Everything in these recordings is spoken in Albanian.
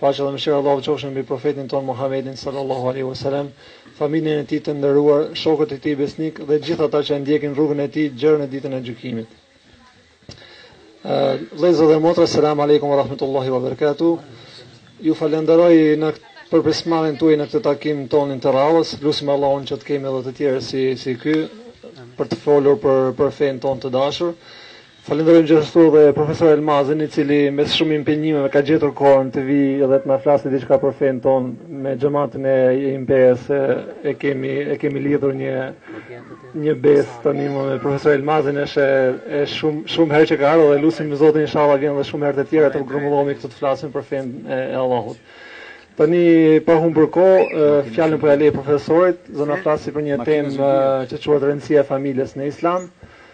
Paqja dhe mëshira e Allahut qofshin mbi Profetin tonë Muhammedin sallallahu alaihi wasallam, familjen e tij të nderuar, shokët e tij besnikë dhe gjithë ata që e ndjekin rrugën e tij gjer në ditën e gjykimit. Vëllezër dhe motra, selam aleikum wa rahmetullahi wa barakatuh. Ju falenderojmë për pjesëmarrjen tuaj në këtë takim tonin të radhës. Lusim Allahun që të kemi edhe të tjerë si si ky për të folur për për fen ton të dashur. Falënderojmë gjithashtu dhe profesor Elmazin, i cili mes shumë impenjimeve ka gjetur kohën të vi dhe të na flasë diçka për fenë tonë me xhamatin e Imperës se e kemi e kemi lidhur një një besë tani më me profesor Elmazin është e shumë shumë herë që ka ardhur dhe lusim Zotin inshallah vjen dhe shumë herë të tjera të grumbullohemi këtu të flasim për fenë e, e Allahut. Tani pa humbur kohë, fjalën po ja lej profesorit, do na flasi për një temë që quhet rëndësia e familjes në Islam.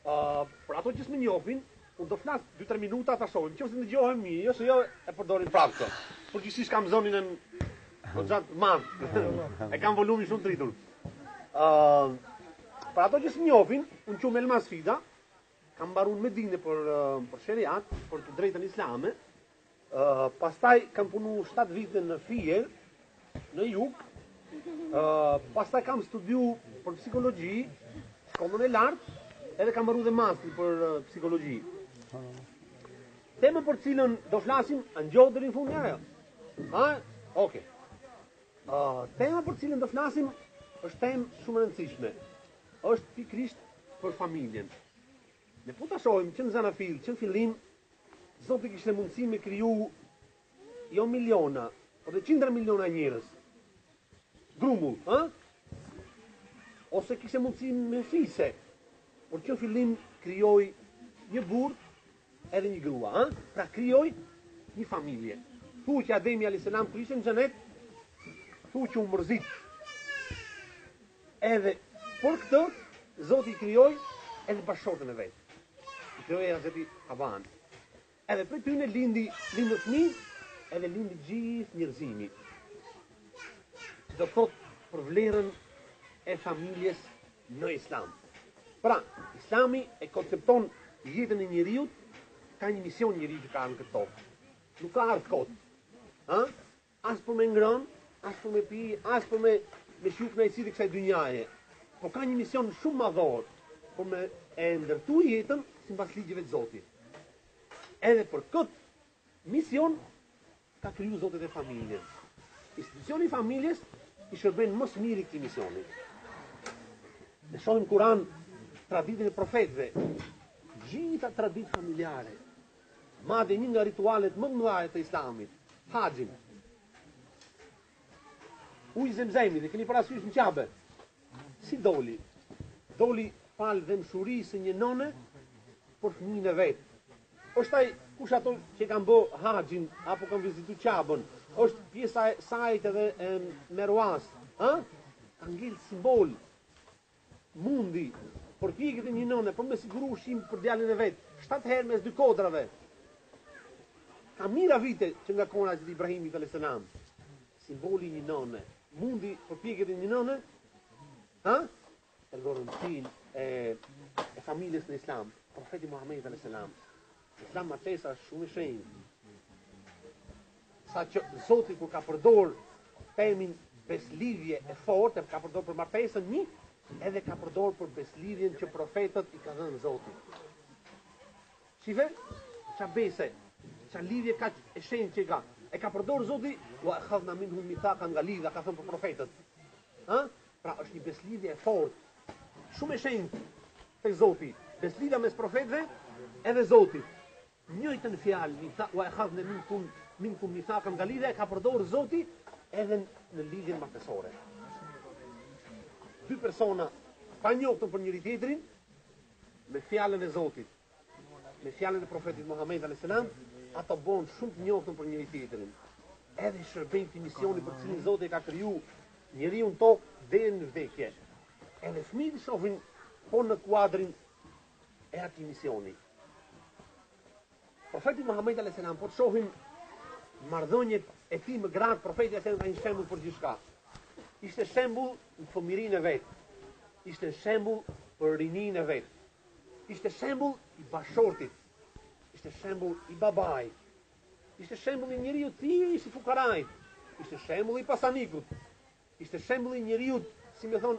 Uh, për ato që s'më njohin, unë do flas 2-3 minuta ta shohim, qoftë se ndëgjohem mirë, jo se jo e përdorim prapë këtë. Përgjithsisht kam zonin e Hoxhës. Madje e kam volumin shumë të rritur. Ëh, uh, për ato që s'më njohin, unë quhem Elmaz Fida, Kam mbaru Medinë për për sheriat, për të drejtën islame. Ë uh, pastaj kam punu 7 vite në Fier, në Jug. Ë uh, pastaj kam studiu për psikologji, shkollën e lartë, edhe kam mbaru dhe mastrin për uh, psikologji. Tema për cilën do flasim ndëgjohet deri n'fund ajo. Ha? Oke. Okay. Uh, tema për cilën do flasim është temë shumë e rëndësishme. Është pikërisht për familjen. Ne po ta shohim që në zanafillë, që në fillim, Zoti kishte mundësi me kriju jo miliona, por dhe qindra miliona njerëz. Grumbull, ha? Ose kishte mundësi me fise, por që në fillim krijoi një burrë edhe një grua, ha? Pra krijoi një familje. Thu që Ademi a.s. kur ishte në xhenet, thu që u mërzit. Edhe për këtë Zoti i krijoi edhe bashkëshortën e vet. I krijoi Hazreti Havan. Edhe prej tyne lindi, lindën fëmijë, edhe lindi gjithë njerëzimi. Do të thotë për vlerën e familjes në islam. Pra, islami e koncepton jetën e njeriut ka një mision njeriu që ka ardhë në këtë tokë. Nuk ka ardhë kot. Ha? As për me ngrënë, as për me pi, as për me me shiju kënaqësitë e kësaj dynjaje. Po ka një mision shumë madhor për me e ndërtu jetën si mbas ligjeve të Zotit. Edhe për këtë mision ka kriju Zoti e familjen. Institucioni i familjes i shërben më së miri këti misioni. Ne shohim Kuran traditën e profetve, gjitha tradit familjare, Madje një nga ritualet më të mëdha të Islamit, haxhin. Uji Zemzemit, e keni parasysh në Qabe? Si doli? Doli falë dhembshurisë së një nëne për fëmijën e vet. Është aj kush ato që kanë bë haxhin apo kanë vizitu Qabën, është pjesa e Safas edhe e Merwas, ë? Ka ngel simbol Mundi, përpjekjet e një nëne për me siguru ushqim për djalin e vet, shtatë herë mes dy kodrave. Ka mijëra vite që nga koha e Hazreti Ibrahimit alayhis salam, simboli i një nëne. Mundi, përpjekjet e një nëne, ha? Tregon rëndësinë e e familjes në Islam, profeti Muhamedi alayhis salam. Islam martesa është shumë e shenjtë. Sa që Zoti kur ka përdor termin beslidhje e fortë, e ka përdor për martesën një, edhe ka përdor për beslidhjen që profetët i kanë dhënë Zotit. Shife, ça bese, ça lidhje kaq e shenjtë që i ka. E ka përdor Zoti, wa akhadna minhum mithaqan galidha, ka thënë për profetët. Ha? Pra është një beslidhje e fortë, shumë e shenjtë tek Zoti, beslidhja mes profetëve edhe Zotit. Njëjtën fjalë mitha wa akhadna minkum minkum mithaqan galidha e ka përdor Zoti edhe në lidhjen martesore. Dy persona të panjohur për njëri tjetrin me fjalën e Zotit. Me fjalën e profetit Muhammed alayhis salam, ata bëhen shumë të njohur për njëri tjetrin. Edhe i shërbejnë këtij misioni për të cilin Zoti e ka kriju njeriu në tokë deri në vdekje. Edhe fëmijët shohin po në kuadrin e atij misioni. Profeti Muhammed alayhis salam po shohin marrëdhëniet e tij me gratë, profeti ka një shembull për gjithçka. Ishte shembull në fëmijërinë e vet. Ishte shembull për rininë e vet. Ishte shembull i bashkëshortit. Ishte shembull i babait. Ishte shembull i njeriut fukarait. Ishte shembull i pasanikut. Ishte shembull i njeriut, si me thon,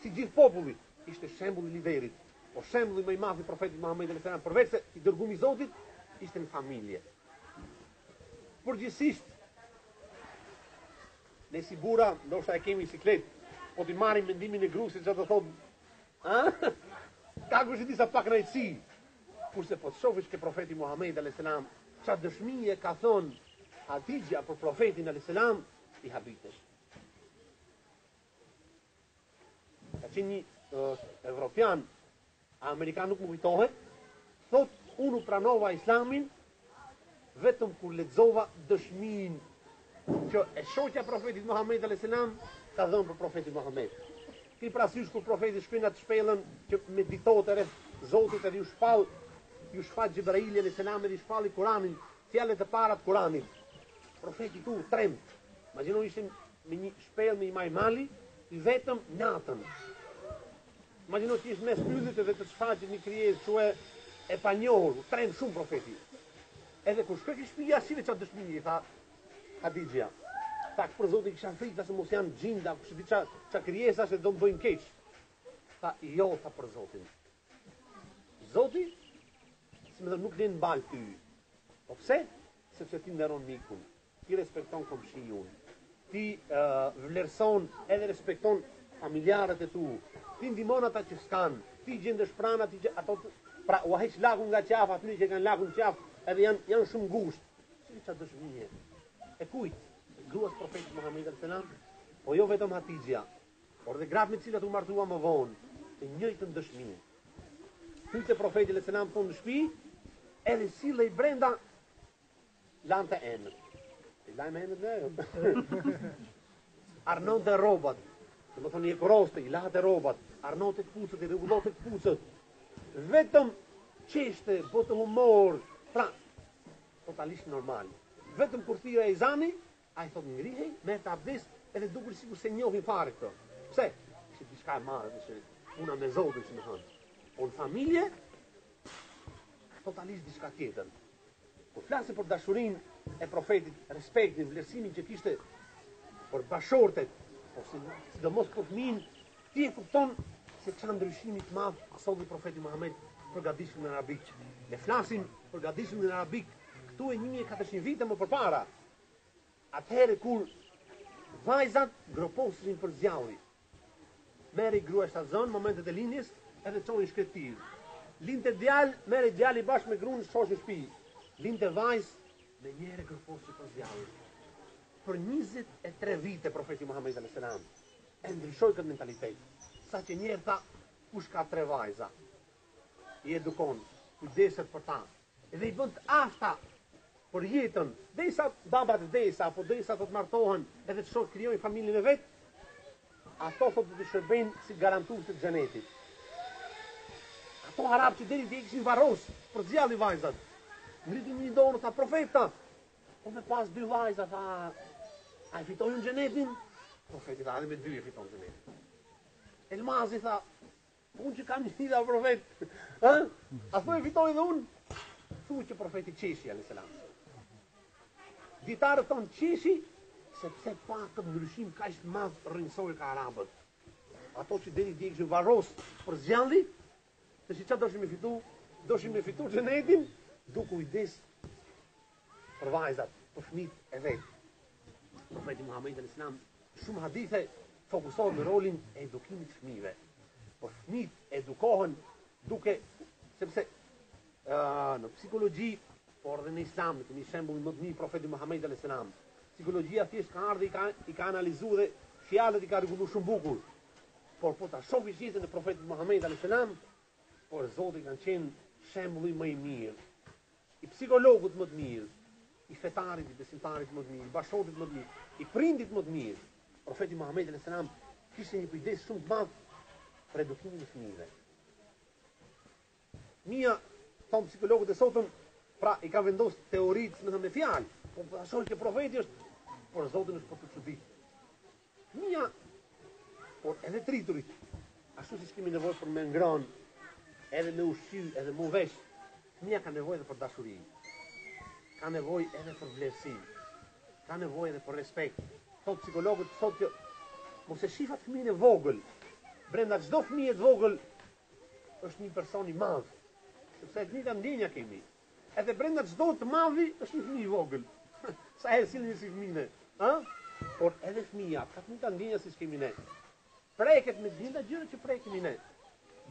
si gjithë populli, ishte shembull i liderit. Po shembulli më i madh i profetit Muhammed sallallahu alaihi wasallam, përveç se i dërgumi i Zotit, ishte në familje. Përgjithsisht ne si burra, ndoshta e kemi siklet, po t'i marrim mendimin e gruas se çfarë do thotë Ka kushedi sa pakënaqësi. Kurse po të shofish te profeti Muhamed alejhi selam ça dëshmie ka thon Hatixhja për profetin alejhi selam i habitesh. Ka qenë një uh, evropian, a amerikan nuk më kujtohet, thot unë e pranova islamin Vetëm kur lexova dëshminë që e shoqja e Profetit Muhamed alejhi selam ka dhënë për Profetin Muhamed. Ke parasysh kur Profeti shkon n'atë shpellën që meditote rreth Zotit edhe ju shpall ju shfaq Xhibraili alejhi selam edhe i shpalli Kur'anin, fjalët e para të Kur'anit. Profeti u tremb. Imagjino ishte në një shpellë në një majë mali, i vetëm natën. Imagjino të jesh mes pyllit dhe të të shfaqet një krijesë që e panjohur, u tremb shumë profeti. Edhe kur shkoi ke shtëpia, shih ça dëshmie i tha Hadixhia. Tha për Zotin kisha frikë tha se mos janë xhinda, kush di ça ça krijesash e do më bëjnë keq. Tha jo tha për Zotin. Zoti, si me thënë, nuk të len në baltë ty. Po pse? Sepse ti nderon mikun, ti respekton komshinë, ti vlerëson edhe respekton familjarët e tu, ti ndihmon ata që s'kan, ti gjendesh pranë atyre që ato pra u heq lakun nga qafa atyre që kanë lakun në qafë edhe janë janë shumë ngushtë. Çfarë çfarë dëshmie? E kujt? E gruas së profetit Muhammed sallallahu alaihi wasallam, po jo vetëm Hatixhja, Por dhe gratë me të cilat u martua më vonë të njëjtën dëshmi hynte Profeti alejhi selam thonë në shtëpi, edhe sillej brenda lante enët. I lante enët, jo. Arnonte rrobat, domethënë i heroste, i lante rrobat, arnonte këpucët, i rregullote këpucët, vetëm qeshte, bote humor, pra, totalisht normal. Vetëm kur thirrej ezani, Ai thotë ngrihej, merrte abdest edhe dukej sikur s'na njihte fare këtu. Pse? Ishte diçka e madhe dhe ishte puna me Zotin, si me thënë. Por në familje, totalisht diçka tjetër. Kur flasim për dashurinë e profetit, respektin, vlerësimin që kishte për bashkëshortet, po si, sidomos për fëmijët, ti e kupton se ça ndryshimi të madh solli profeti Muhammed për gadishullin Arabik. Ne flasim për gadishullin Arabik, këtu e 1400 vite më përpara, Atëherë kur vajzat groposeshin për së gjalli, merrej gruaja shtatzënë, momentet e lindjes, edhe çohej në shkretëtirë. Lindte djalë, merrej djali bashkë me grunë, shkoshin në shpi. Lindte vajzë, menjëherë groposnin për së gjalli. Për 23 vite profeti Muhamed alayhis salam e ndryshoi këtë mentalitet, saqë njëherë tha, kush ka tre vajza, i edukon, kujdeset për ta, dhe i bën të afta për jetën, derisa baba të vdesë apo derisa të të martohen edhe t'i shohë të krijojnë familjen e vet, ato thotë do të shërbejnë si garantuese të xhenetit. Këto arabë që deri dje kishin varros për së gjalli vajzat. Ngriti njëri dorën tha profet. Po me pas dy vajza tha a e fitoj xhenetin. Profeti tha edhe me dy e fiton xhenetin. Elmazi tha Unë që kam një vajzë o profet, ë? A thua e fitoj edhe unë? Thu që profeti qeshi alayhis salam. Dijetarët thonë qeshi sepse pa këtë ndryshim kaq të madh rrënjësor ke arabët. Ato që deri dje kishin varros për së gjalli, tashi ça doshin me fitu, doshin me fitu xhenetin, duke u kujdes për vajzat, për fëmijët e vet. Profeti Muhammed alayhis salam shumë hadithe fokusohen në rolin e edukimit të fëmijëve. Por fëmijët edukohen duke sepse uh, në psikologji, por edhe në Islam, ne kemi shembullin më të mirë profetin Muhammed alayhis salam. Psikologjia thjesht ka ardhur i ka i ka analizuar dhe fjalët i ka rregulluar shumë bukur. Por po ta shohësh jetën e profetit Muhammed alayhis salam, për Zotin ka qenë shembulli më i mirë i psikologut më të mirë, i fetarit, i besimtarit më të mirë, i bashkëshortit më të mirë, i prindit më të mirë. Profeti Muhammed alayhis salam kishte një kujdes shumë të madh për edukimin e fëmijëve. Fëmija, thonë psikologët e sotëm, pra i ka vendos teoritë, me thënë me fjalë, po ta shoh që profeti është për Zotin është për të çudit. Fëmija, por edhe të rriturit, ashtu siç kemi nevojë për me ngranë, edhe me ushqy, edhe mu vesh, fëmija ka nevojë edhe për dashuri, ka nevojë edhe për vlerësim, ka nevojë edhe për respekt. Thot psikologët, thot që mos e shifni fëmijën e vogël, brenda çdo fëmije të vogël është një person i madh, sepse të njëjta ndjenja kemi, Edhe brenda çdo të madhi është një fëmijë i vogël. Sa herë sillemi si fëmijë ne, ë? Por edhe fëmija ka të njëjta ndjenja siç kemi ne. Preket me të njëjta gjëra që prekemi ne.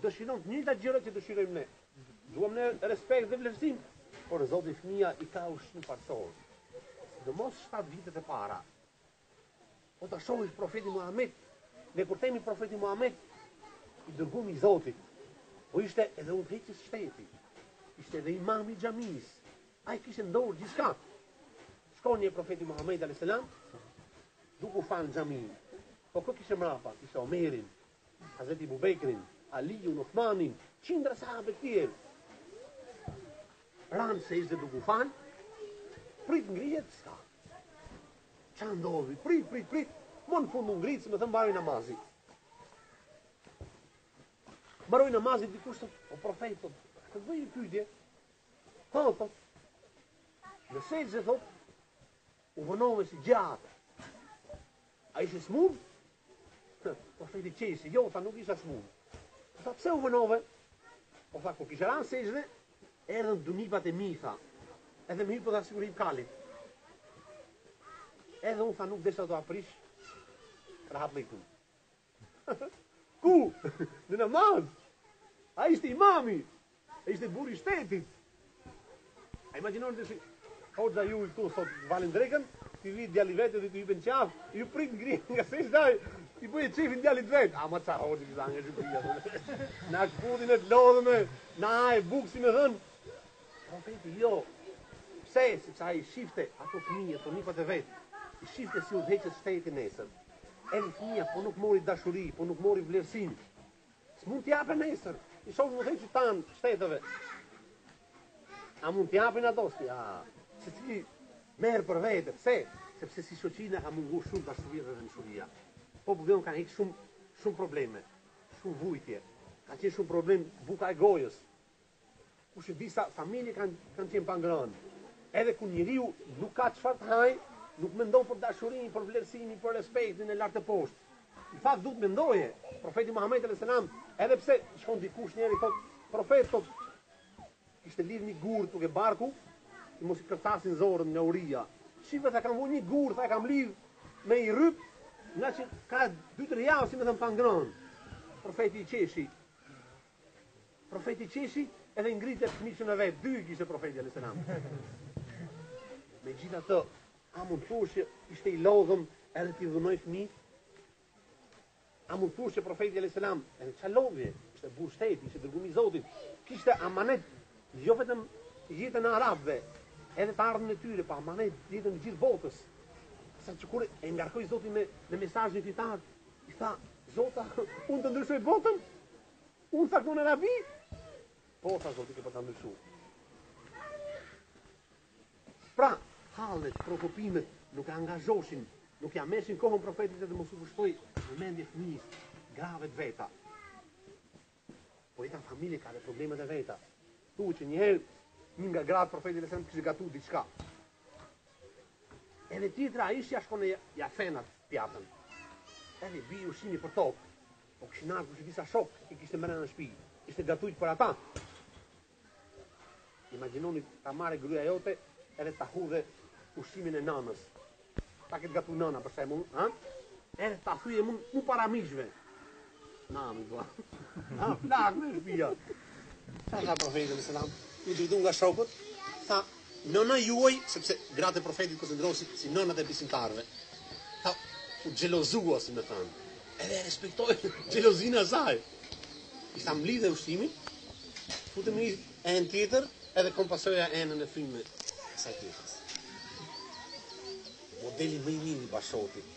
Dëshiron të njëjta gjëra që dëshirojmë ne. Duam ne respekt dhe vlerësim, për Zotin fëmija i ka ushqim parësor. Sidomos 7 vitet e para. Po ta shohësh profetin Muhamed, ne kur themi profeti Muhamed, i dërguar i Zotit, po ishte edhe udhëheqës i shtetit, ishte edhe imam i xhamisë, ai kishte në dorë gjithçka. Shikoni profeti Muhamed alayhis salam, duke u falë në xhami. Po kë kishte mbrapa? Kishte Omerin, Hazreti Ebu Bekrin, Aliun, Uthmanin, qindra sahabe të tjerë. Ranë sexhde duke u falë, prit t'ngrihet, s'ka. Ça ndodhi, prit, prit, prit, më në fund u ngrit, se me thënë mbaroi namazi. Mbaroi namazi, dikush tha, o profet, po, të të bëj një pyetje, thotë, në sexhde thotë, U vonove si gjatë. A ishe smun? Profeti qeshi, jo, tha nuk isha smun. Po tha, pse u vonove? Po tha, kur kisha ranë sexhde, erdhën dy nipat e mi, tha. Edhe më hipën, tha, sikur i hip kalit. Edhe unë tha, nuk desha t'ja prish rahatinë këtu. Ku? Në namaz. Ai ishte imami. Ai ishte burri i shtetit. A imagjinoni ti si hoxha juaj këtu sot falin drekën, ti vi djali i vet dhe t'i hypë n'qafë, ju prit, ngrihet nga sexhdja, ti bëj çifin djalit vet. A ma ça hoxhi që zani është gjë. Na këputi e lodhmja, na ai buksi me dhën. Profeti jo. Pse? Sepse ai shifte ato fëmijë, ato nipat e vet. I shifte si udhëheqës shteti nesër. Edhe fëmija, po nuk mori dashuri, po nuk mori vlerësim. S'mund t'i japë nesër. I shofim udhëheqësit tanë t'shteteve. A mund t'i japin ato? Si, a, secili merr për vete. Pse? Sepse si shoqni na ka mungu shumë dashuria dhe dhembshuria. Populli jonë ka hequr shumë, shumë probleme. Shumë vujtje. Ka qenë shumë problem buka e gojës. Kush e di sa familje kanë kanë qenë pa ngrënë. Edhe kur njeriu nuk ka çfarë të hajë, nuk mendon për dashurinë, për vlerësimin, për respektin e lart e poshtë. Në fakt duhet t'mendojë. Profeti Muhamedi alayhis salam, edhe pse shkon dikush njëri thotë, profet thotë, kishte lidhur një gur te barku, që mos i kërcasin zorrët nga uria. Shiko tha kam vu një gur, tha e kam lidh me një rryp, nga që ka 2-3 javë si më thën pa ngrënë. Profeti i qeshi. Profeti qeshi edhe e ngriti këmishën e vet, dy i kishte profeti alayhis salam. Megjithatë, a mund të thuash që ishte i lodhëm edhe t'i dhunojë fëmijët? A mund të thuash që profeti alayhis salam edhe çfarë lodhje, ishte burrë shteti, ishte i dërguar i Zotit, kishte amanet jo vetëm jetën e arabëve, edhe të ardhmën e tyre, por po amanet jetën e gjithë botës. Saqë kur e ngarkoi Zoti me me mesazhin final, I tha, Zot, a, unë ta ndryshoj botën? Unë s'çaj këtu në Arabi? Po, tha Zoti, ke për ta ndryshu. Pra, halet, preokupimet, nuk e angazhoshin, nuk ia merrshin kohën profetit që mos u kushtojë vëmendje fëmijës, grave të veta. Po jeta n'familje ka dhe problemet e veta. Thuhet që njëherë një nga gratë e profetit alayhis salam kishte gatu diçka. Edhe tjetra Aishja shkon e ia then atë pjatën. Edhe bi ushqimi për tokë. Po kishin ardhur disa shokë, i kishte mrena në shpi. Kishte gatujt për ata. Imagjinoni ta marrë gruaja jote edhe ta hudhë ushqimin e nanës. Ta ketë gatu nana për shembull, ha? Edhe ta thyejë mu, mu para miqve. Na mi dua. Na flakë merr shpia. Ça tha profeti alayhis salam? U drejtu nga shokët, tha Nëna juaj, sepse gratë e Profetit konsiderohen si, si nënat e besimtarëve, tha, u xhelozua, si me thanë, edhe e respektoi xhelozinë e saj. I tha mblidhe ushqimin, fute n'një enë tjetër, edhe kompensoja enën e thyme asaj tjetrës. Modeli më i mirë i bashkëshortit,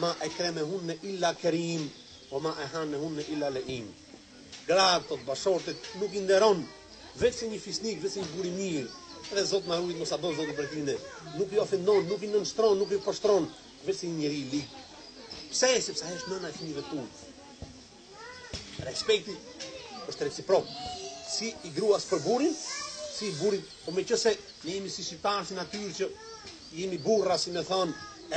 Ma ekramehunne illa kerim, wa ma ehanehunne illa le'im. Gratë, thotë, bashkëshortet, nuk i nderon veçse një fisnik, veçse një burrë i mirë. Edhe Zot na rujt mos na boft Zoti prej tyne. Nuk i ofendon, nuk i nënshtron, nuk i poshtron, veçse një njeri i lig. Pse? Sepse ajo është nëna e fëmijëve të tu. Respekti është reciprok, si i gruas për burrin, si i burrit, po meqenëse ne jemi si shqiptarë si natyrë që jemi burra, si me thanë,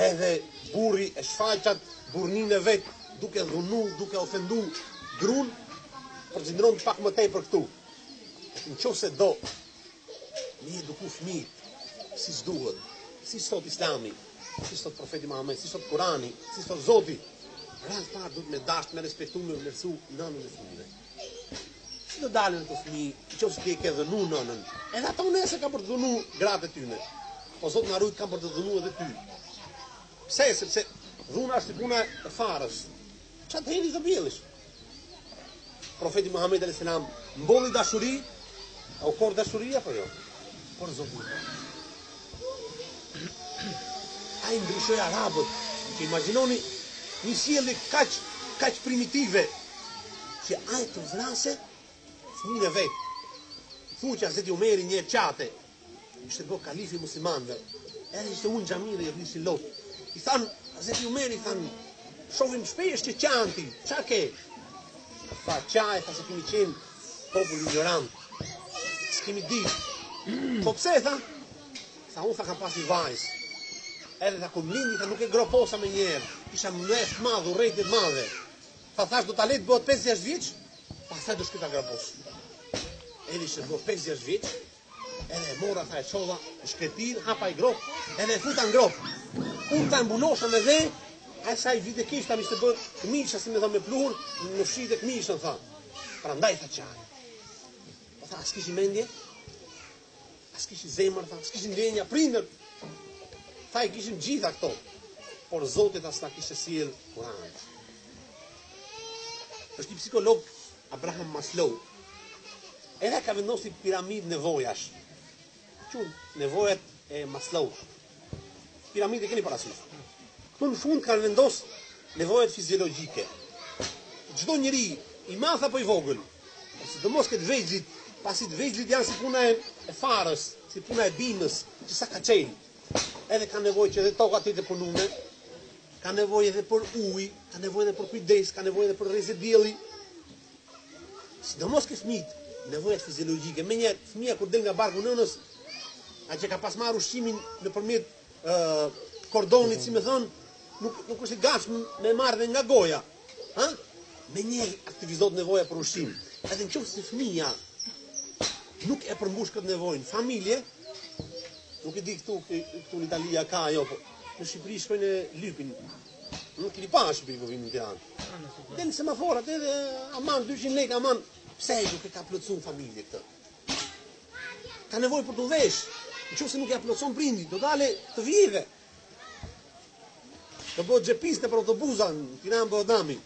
edhe burri e shfaq atë burnin e vet, duke dhunu, duke ofendu grun, përqendrohna pak më tepër këtu. Në qoftë se do, Me i eduku fëmijët siç duhet, siç thotë Islami, siç thotë profeti Muhammed, siç thotë Kurani, siç thotë Zoti. Radhë të parë duhet me dashtë, me respektu, me vlerësu nënën e fëmijëve. Si do dalin ata fëmijë, në qoftë se e ke dhunu nënën, edhe ata nesër kanë për të dhunu gratë e tyne. Po Zot na rujt kanë për të dhunu edhe ty. Pse, sepse dhuna është si puna e farës. Ça të hedhësh do vjelësh. Profeti Muhammed alayhis salam mbolli dashuri, a u kor dashuri apo jo? Po për Zotin. Ai ndryshoi arabët. Që imagjinoni një sjellje kaq kaq primitive që ai të vrasë fëmijën e vet. Thuhet që Hazreti Umeri një herë qante, Ishte bo kalifi i muslimanëve. Edhe ishte në xhami dhe i rridhshin lot. I than Hazreti Umeri i than të shohim shpesh që qan ti, ça ke? Tha qaj, tha se kemi qenë popull ignorant. S'kemi di. Po pse tha? Tha unë tha kam pas një vajz. Edhe tha kur m'lindi tha nuk e groposa menjëherë. Isha me nejet të madh, urrejtje e madhe. Tha thash do ta lej t'bëhet 5-6 vjeç, pastaj do shkoj ta gropos. Edhe ishte bërë 5-6 vjeç, Edhe e mora tha e çova në shkretirë, hapa një grop, edhe e futa në grop. Unë tha e mbulosha me dhe, e asaj i vinte keq tha m'ishte bërë këmisha, si me thanë me pluhur, ma fshinte këmishën, tha. Prandaj tha qaj. Po tha, a s'kishit mendje? A s'kishit zemër, tha, a s'kishit ndjenja prindër? Tha i kishim të gjitha këto, por Zoti tha s'e kishte sjell Kuranin. është një psikolog Abraham Maslow edhe ai ka vendosur një piramidë nevojash. Quhen nevojat e Maslow. Piramidën e keni parasysh. Këtu në fund ka vendos nevojat fiziologjike. Çdo njeri i madh apo i vogël, sidomos këta të vegjlit, pasi të vegjlit janë si puna e, e farës, si puna e bimës, që sa ka çel. Edhe kanë nevojë që edhe toka të jetë e punume, ka nevojë edhe për ujë, ka nevojë edhe për kujdes, ka nevojë edhe për rreze dielli. Sidomos ke fëmijët, nevojat fiziologjike. Menjëherë fëmija kur del nga barku i nënës, ai që ka pas marrë ushqimin nëpërmjet uh, kordonit, si me thënë, nuk, nuk është i gatshëm me marrë dhe nga goja. Ha? Menjëherë aktivizohet nevoja për ushqim. Edhe në qoftë se fëmija nuk e përmbush këtë nevojë në familje, nuk e di këtu, këtu në Itali a ka, jo, po, Në Shqipëri shkojnë e lypin. Nuk keni pa në Shqipëri ku vinë në Tiranë. Del semaforat edhe aman 200 lekë aman. Pse ai nuk e ka plotësuar familja këtë? Ka nevojë për t'u veshë. Nëse nuk ja plotëson prindi, do dalë të vjedhë. Do bëhet xhepist nëpër autobuza, Tiranë bëhet dami.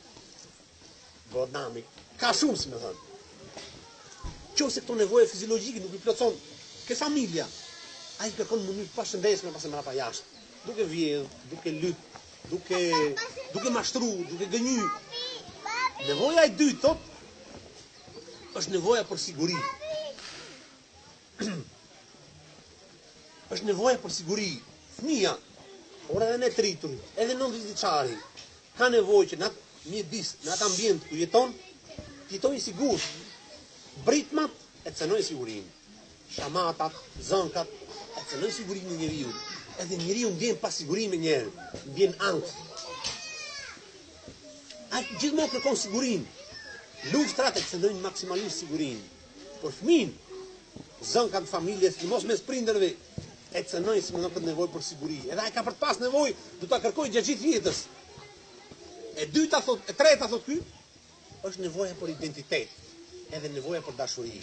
Bohet dami, ka shumë si me thënë. Qoftë se këto nevoja fiziologjike nuk i plotëson, ke familja, ai i kërkon në mënyrë të pashëndetshme, pastaj mbrapa jashtë, duke vjedhë, duke lypë, duke, duke mashtru, duke gënjy. Nevoja e dytë, thot, është nevoja për siguri. është nevoja për siguri. Fëmija, por edhe ne të rriturit, edhe nëntëdhjetëvjeçari, ka nevojë që në atë mjedis, në atë ambient ku jeton, të jetojë i sigurt. Britmat e cënojnë sigurinë. Shamatat, zënkat e cënojnë sigurinë e njeriut. Edhe njeriu ndjen pasiguri menjëherë, ndjen ankth. Ai gjithmonë kërkon sigurinë. Luftrat e cënojnë maksimalisht sigurinë. Për fëmijën, Zënkat në familje, sidomos mes prindërve, e cënojnë si me thënë këtë nevojë për siguri. Edhe ai ka për të pas nevojë, do ta kërkojë gjatë gjithë jetës. E dyta thot, e treta thot ky, është nevoja për identitet, edhe nevoja për dashuri.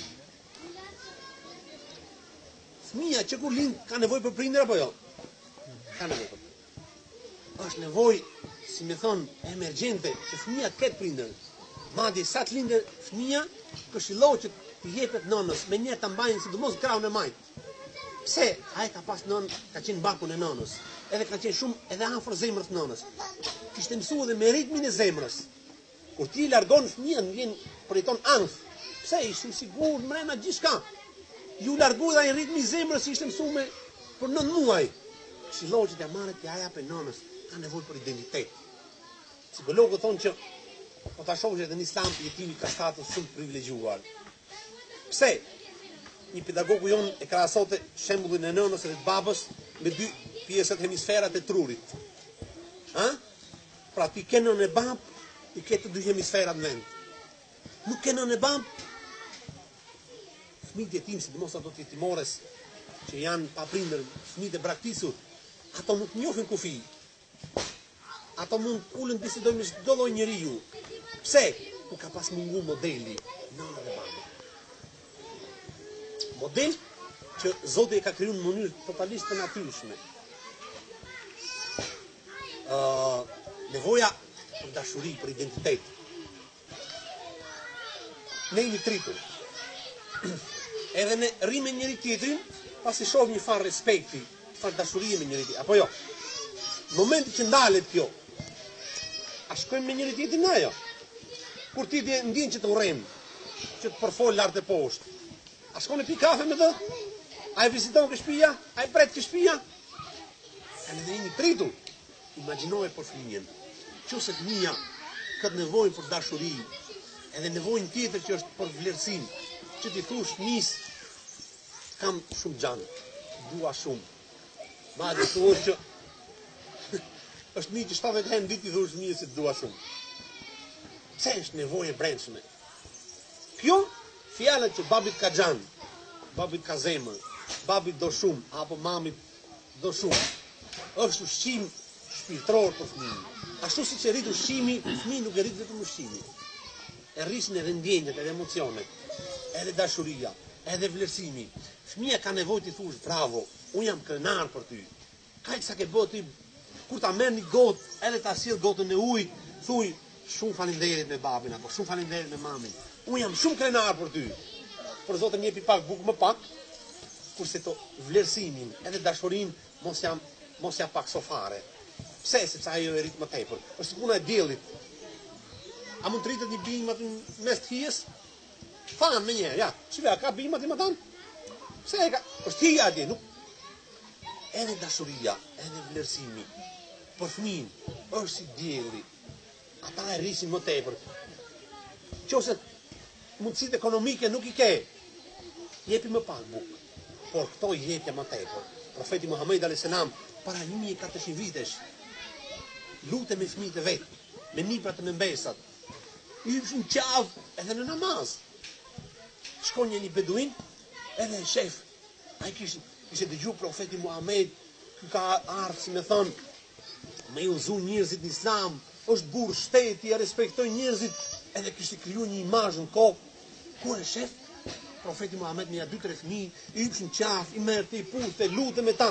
Fëmija që kur lind ka nevojë për prindër apo jo? Ka nevojë. Është nevojë, si me thënë, emergjente që fëmija të ketë prindër. Madje sa të lindë fëmija, këshillohet që t'i jepet nënës, menjëherë ta mbajë në sidomos krahun e majtë. Pse, ai ka pas nënë, ka qenë në barkun e nënës, edhe ka qenë shumë edhe afër zemrës nënës. Kishte mësu edhe me ritmin e zemrës. Kur ti largon fëmijën vjen përjeton ankth. Pse ishte i sigurt mrena gjithçka. Ju largoi ai ritmi i zemrës ishte mësuar për 9 muaj. Psikologët sa e marrin t'ia japin nënës, ka nevojë për identitet. Psikologët thonë që po ta shohësh edhe në Islam jetimi ka status shumë të privilegjuar. Pse? Një pedagogu jon e krahasonte shembullin e nënës dhe të babës me dy pjesët hemisferat e trurit. Ha? Pra ti ke nënë e bab, i ke të dy hemisferat në vend. Nuk ke nënë e bab, fëmijët jetim, sidomos ato të jetimores, që janë pa prindër, fëmijët e braktisur, ato nuk njohin kufi. Ato mund të ulen bisedojnë me çdo lloj njeriu. Pse? U ka pas mungu modeli, nënë dhe bab. Model që Zoti e ka kriju në mënyrë totalisht të natyrshme. nevoja për dashuri, për identitet. Ne jemi të rritur. Edhe ne rrimë njëri tjetrin, pasi shohim një farë respekti, një farë dashuri me njëri tjetrin, apo jo? Momenti që ndalet kjo, a shkojmë me njëri tjetrin, a jo? Kur ti e ndjen që të urren, që të përflet lart e poshtë, a shkon e pi kafe me të? A e viziton ke shpia? A e pret ke shpia? Edhe ne jemi rrit, imagjino për fëmijën, qoftë se fëmija këtë nevojnë për dashuri, edhe nevojnë tjetër që është për vlerësim, që ti thush fëmijës, të kam shumë xhan, të dua shumë, madje është që, është një që shtatë herë në ditë t'i thush fëmijës që të dua shumë. Pse është nevojë e brendshme? Kjo, fjalët që babi të ka xhan, babi të ka zemër, babi të do shumë, apo mami të do shumë. Është ushqim shpirtëror për fëmijën. Ashtu siç e rrit ushqimi, fëmijën nuk e rrit vetëm ushqimi. E rrisin edhe ndjenjat, edhe emocionet, edhe dashuria, edhe vlerësimi. Fëmija ka nevojë t'i thush bravo, unë jam krenar për ty. Kaq sa ke bo ti Kur ta merr një gotë, edhe ta sjell gotën e ujit, thuj shumë faleminderit me babin apo shumë faleminderit me mamin. Unë jam shumë krenar për ty. Për Zotin, jepi pak bukë më pak, kurse këto vlerësimin, edhe dashurinë mos ja, mos ja pakso fare. Pse sepse ajo e rrit më tepër. Është puna e diellit. A mund të rritet një bimë aty mes të hijes? Thahet menjëherë, ja. Shi, a ka bimë aty matanë? Pse e ka? Është hija atje, nuk Edhe dashuria, edhe vlerësimi për fëmin është si dielli. Ata e rrisin më tepër. Qoftë se mundësit ekonomike nuk i ke, jepi më pak bukë. Por këto jepja më tepër. Profeti Muhammed a.s. para 1400 vitesh, lute me fëmijët e vet, me niprat e me mbesat, i hypshin në qafë edhe në namaz. Shkon një një beduin, edhe e shef, Ai kishte, kishte dëgju profeti Muhammed, ky ka ardhur si me thanë me i udhëzu njerëzit në Islam, është burr shteti, e respektojnë njerëzit, edhe kishte kriju një imazh në kokë. Kur e shef profeti Muhammed me ja dy tre fëmijë, i hypshin në qafë, i merrte, i puthte, lute me ta.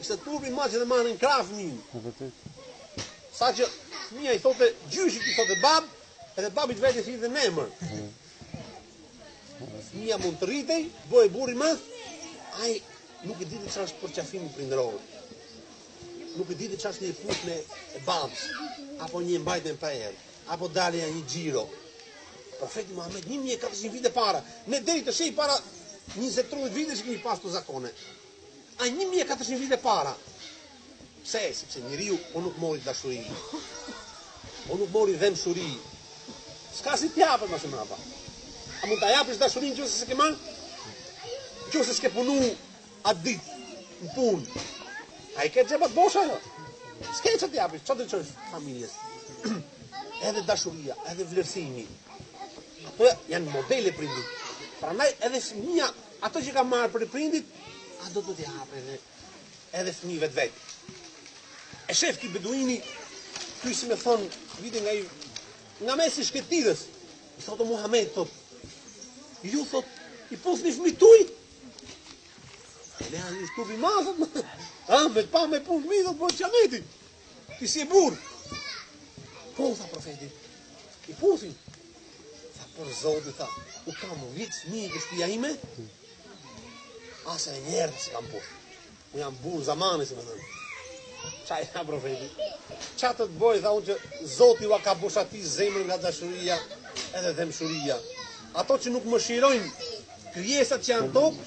Ishte turp i madh që të marrë në krah fëmijën. Po vërtet. Sa që fëmija i thote gjyshit i thote bab, edhe babit vetë i thirrte në emër. Fëmija mund të rritej, bëhej burrë më, ai nuk e dinte çfarë është përqafimi prindëror. Nuk e dinte çfarë është një puthje e babës apo një mbajtje pa erë, apo dalja një xhiro. Profeti Muhammed 1400 vite para, ne deri të themi para 20-30 vitesh kemi pas këto zakone. A një mijë e katërqind vite para? Pse? Sepse njeriu po nuk mori dashuri. Po nuk mori dhemshuri. S'ka si ta japë mas mrapa. A mund ta japësh dashurinë në qoftë se s'e ke marrë? Në qoftë se s'ke punu atë ditë në punë. A i ke xhepat bosh, a jo? S'ke ça të japësh, ça t'i çosh familjes? edhe dashuria, edhe vlerësimi. Ato janë modele prindit. Prandaj edhe fëmija Ato që ka marrë prej prindit, ato do t'ia japë edhe edhe fëmijëve të vet. E shef ky beduini, ky si me thon, vinte nga i nga mesi shkretëtirës. I thotë Muhammed thot. Ju thot, i puthni fëmijët tuj? Ne ai është turpi i madh. Ah, me t'pa me puth fëmijë do të bëhej qameti. Ti si burrë. Po tha profeti. I puthi. Tha për Zotin tha, un kam dhjetë fëmijë te shtëpia ime. Asnjëherë s'i kam puth. Unë jam burrë zamani, si me thënë. Ça i tha profeti? Ça të të bëj, tha unë që Zoti ua ka boshatis zemrën nga dashuria edhe dhemshuria. Ato që nuk mëshirojnë krijesat që janë në tokë,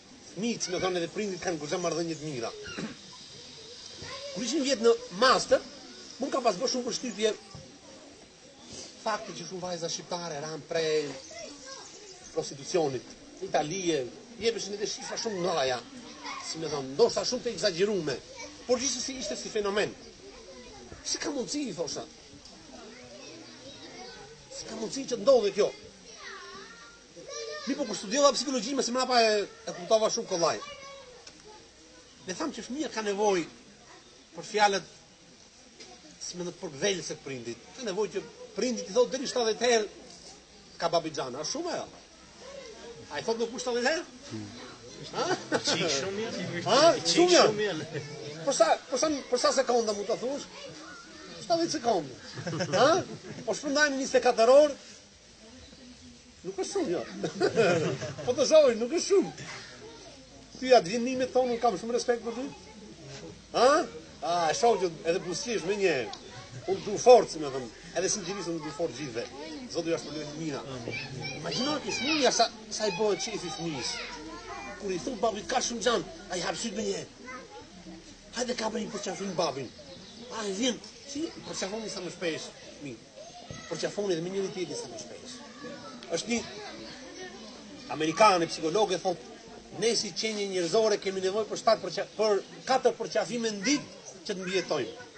Fëmijët, si me thënë edhe prindit, kanë goxha marrëdhënie të mira. Kur ishim vjet në master, mu m'ka pas bërë shumë përshtypje fakti që shumë vajza shqiptare ranë pre e prostitucionit, Itali e, jepeshin edhe shifra shumë të mëdha, si me thënë, ndoshta shumë të ekzagjerume, por gjithsesi ishte si fenomen. Si ka mundësi, i thosha? Si ka mundësi që ndodh kjo? Mirëpo kur studiova psikologji mas mrapa e, e kuptova shumë kollaj. Ne thamë që fëmija ka nevojë për fjalët si me thënë përkëdhelëse të prindit. Ka nevojë që prindi t'i thotë deri 70 herë të ka babi xhan. A shumë a jo? A i thotë në ku 70 herë? Ha? Si shumë janë? Ha? Si shumë janë? Për sa, për sa, për sa sekonda mund t'i thush? 70 sekonda. Ha? Po shpërndaje në 24 orë, Nuk është shumë, jo. po të shoh, nuk është shumë. Ty a të vjen me i thënë, unë kam shumë respekt për ty. Ha? A, e shoh që edhe buzëqesh menjëherë. Unë t'du fort, si me thënë. Edhe sinqerisht, unë ju du fort të gjithve. Zotë ju ashtë për lejë të mina. Imagjino te fëmija sa, sa i bëhet qejfi fëmijës. Kur i thotë babi, t'kam shumë xhan, ai hap sytë menjëherë. Hajde ka për me përqafu babin. A, i vjen, si përqafoni sa më shpesh. Minë. përqafoni dhe me njëri-tjetrin sa më shpesh. Është një amerikane psikologe thotë ne si qenie njerëzore kemi nevojë për 7 për për 4 përqafime në ditë që të mbijetojmë.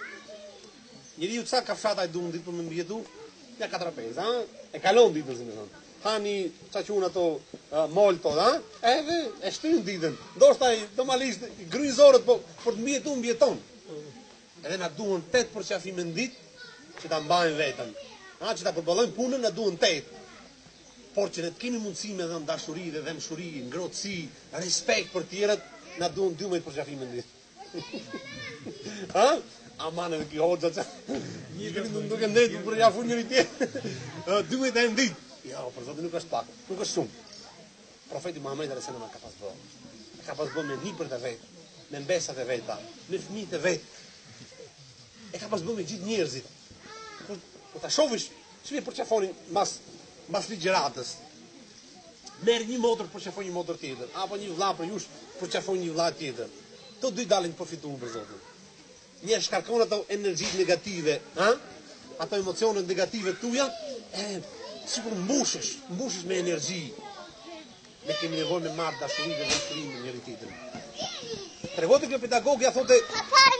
Njeriut sa kafshata i duhen në ditë për me mbijetu, ja 4-5, ha? E kalon ditën, si me thënë. Hani, ça quhen ato uh, molto, ha? Edhe, e shtyn ditën. Ndoshta, normalisht, gryn zorrët, po, për të mbijetu, mbijeton. Edhe na duhen tetë përqafime në ditë që ta mbajmë veten. Ha, që ta përballojmë punën na duhen tetë. Por që ne të kemi mundësi me dhënë dashuri dhe dhemshuri, ngrohtësi, respekt për të tjerët, na duhen 12 përqafime në ditë. ha? Aman edhe ky hoxha që ne gjithë ditën duke ndejtë përqafu njëri-tjetrin. 12 herë në ditë. Ja, për Zotin nuk është pak, nuk është shumë. Profeti Muhamedi alejhi selam e ka pas bë. E ka pas bë me nipërit e vet, me mbesat e veta, me fëmijët e vet. E ka pas bë me gjithë njerëzit. Kur kur ta shohësh, si me, përqafoni mbas mbas ligjëratës. Merr një motër përqafon një motër tjetër, apo një vëlla prej jush përqafon një vëlla tjetër. Të dy dalin të përfituar për Zotin. Një shkarkon ato energji negative, ha? Ato emocionet negative tuja, e, si kur mbushesh, mbushesh me energji. Ne kemi nevoj me marrë dashuri dhe dhemshuri nga njëri-tjetri. Tregonte kjo pedagogja, thoshte,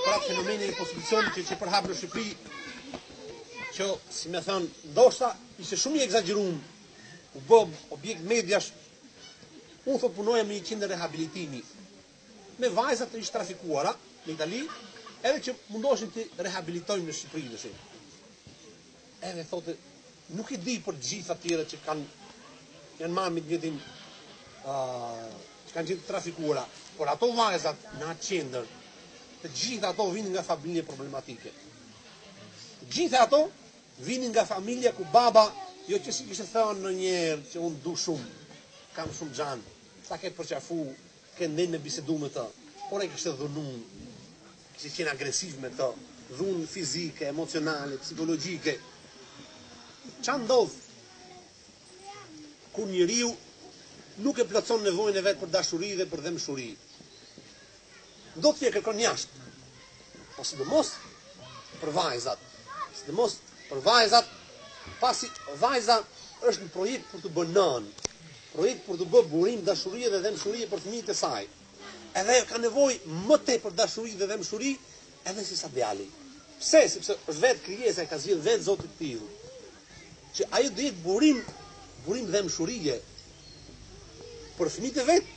pra fenomeni i prostitucionit që u përhap në Shqipëri, që, si me thënë, ndoshta, ishte shumë i ekzagjerum, u bë objekt mediash, unë thotë punoja me një qendër rehabilitimi, me vajza të ish-trafikuara në Itali, edhe që mundoheshin t'i rehabilitojnë në Shqipëri, në Shqipëri. Edhe thotë, nuk e di për gjithë të tjerat që kanë, janë marrë me të njëtin, uh, që kanë qenë të trafikuara, por ato vajzat në atë qendër, të gjitha ato vinin nga familje problematike. Të gjitha ato vinin nga familje ku baba, jo që s'i kishte thënë ndonjëherë që unë t'du shumë, t'kam shumë xhan, ta ketë përqafu, Ke ndenj me bisedu me të, por ai kishte dhunu, kishte qenë agresiv me të, dhunë fizike, emocionale, psikologjike. Ça ndodh? Kur njeriu nuk e plotëson nevojën e vet për dashuri dhe për dhembshuri. Do ta kërkon jashtë. Po sidomos për vajzat. Sidomos për vajzat, pasi vajza është një projekt për t'u bë nënë. projekt për t'u bë burim dashurie dhe dhembshurie për fëmijët e saj. Edhe ka nevojë më tepër dashuri dhe dhembshuri edhe se sa djali. Pse? Sepse është vetë krijesa e ka zgjedh vetë Zoti të tillë. Që ajo do jetë burim, burim dhembshurie për fëmijët e vet,